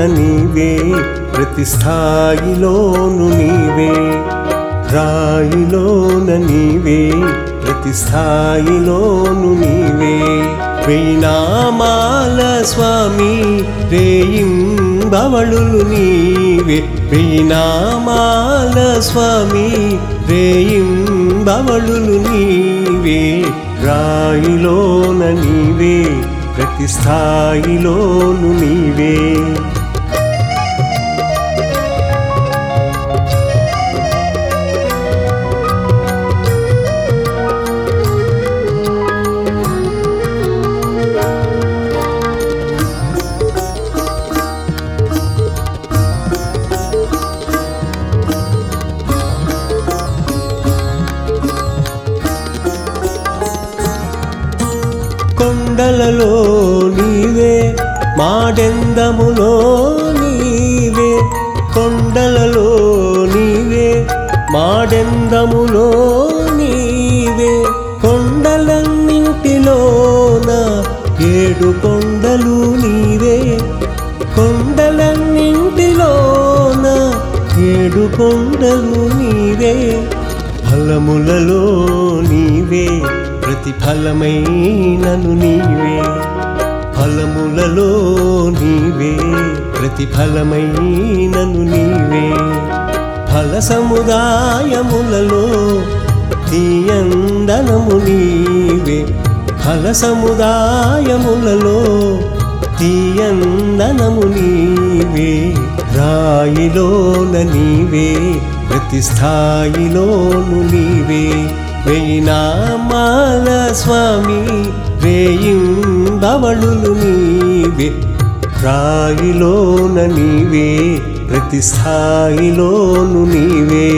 రాయిలోన నీవే ప్రతి స్థాయిలోను నీవే. రాయిలోన నీవే ప్రతి స్థాయిలోను నీవే. వేణామాల స్వామి రేయింబవళులు నీవే. వేణామాల స్వామి రేయింబవళులు నీవే. రాయిలోన నీవే ప్రతి స్థాయిలోను నీవే. కొండలలో నీవే మాడెందములో నీవే కొండలలో నీవే మాడెందములో నీవే కొండలన్నింటిలోన ఏడు కొండలు నీవే కొండలన్నింటిలోన ఏడు కొండలు నీవే ఫలములలో ప్రతిఫలమైనను నీవే. ఫలములలో నీవే. ప్రతిఫలమైనను నీవే. ఫల సముదాయములలో తీయందనము నీవే. ఫల సముదాయములలో తీయందనము నీవే. రాయిలోన నీవే. ప్రతి స్థాయిలోను నీవే. వేయినామాల స్వామి వేయిందవళులు నీవే. రాయిలోన నీవే ప్రతి స్థాయిలోను నీవే.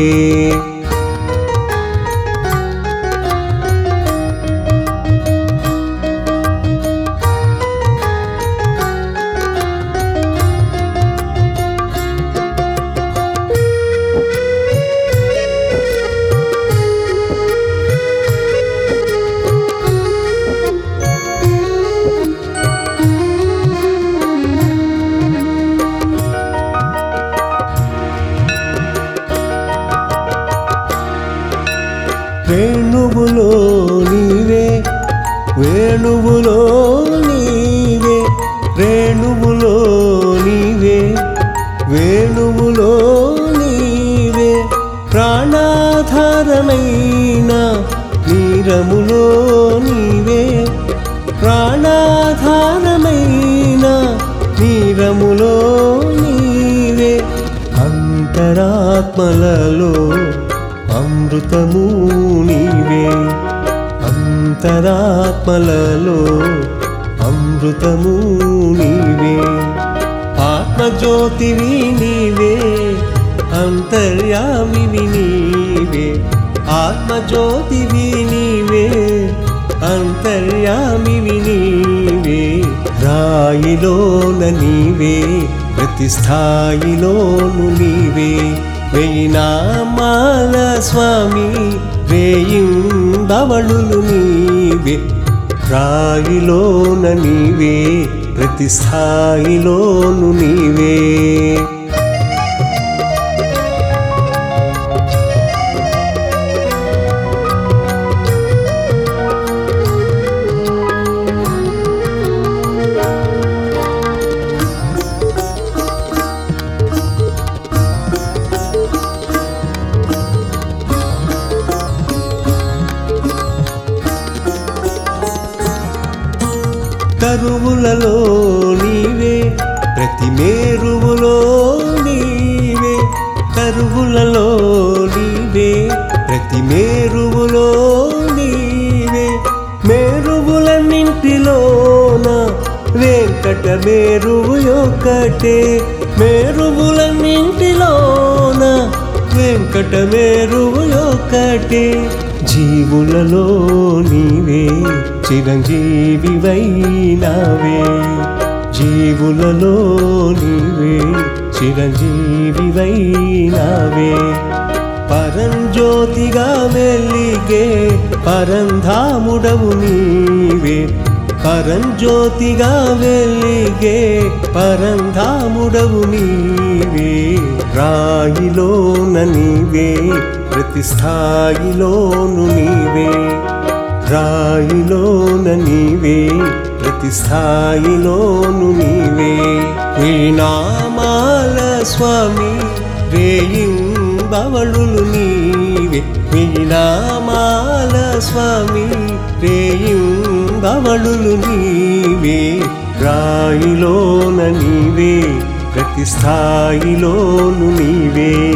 వేణువులో నీవే వేణువులో నీవే వేణువులో నీవే వేణువులో నీవే ప్రాణాధారమైన నీరములో నీవే ప్రాణాధారమైన నీరములో నీవే అంతరాత్మలలో అమృతము నీవే. అంతరాత్మలలో అమృతము నీవే. ఆత్మజ్యోతివి నీవే అంతర్యామివి నీవే. ఆత్మజ్యోతివి నీవే అంతర్యామివి నీవే. రాయిలోన నీవే ప్రతి స్థాయిలోను నీవే. వేయినామాల స్వామి రేయింబవళులు నీవే. రాయిలోన నీవే ప్రతి స్థాయిలోను నీవే. తరువులలో నీవే ప్రతి మేరువులో నీవే తరువులలో నీవే ప్రతి మేరువులో నీవే. మేరువులన్నింటిలోన వెంకట మేరువు యొక్కటే. మేరువులన్నింటిలోన వెంకట మేరువు యొక్కటే. జీవులలో నీవే చిరంజీవివైనావే. జీవులలో నీవే చిరంజీవివైనావే. పరంజ్యోతిగా వెలిగే పరంధాముడవు నీవే. పరంజ్యోతిగా వెలిగే పరంధాముడవు నీవే. రాయిలోన నీవే ప్రతి స్థాయిలోను నీవే. రాయిలోన నీవే ప్రతి స్థాయిలోను నీవే. నీ నామాల స్వామి రేయింబవళులు నీవే నీ స్వామి రేయింబవళులు నీవే. రాయిలోన నీవే. ప్రతి స్థాయిలోను నీవే.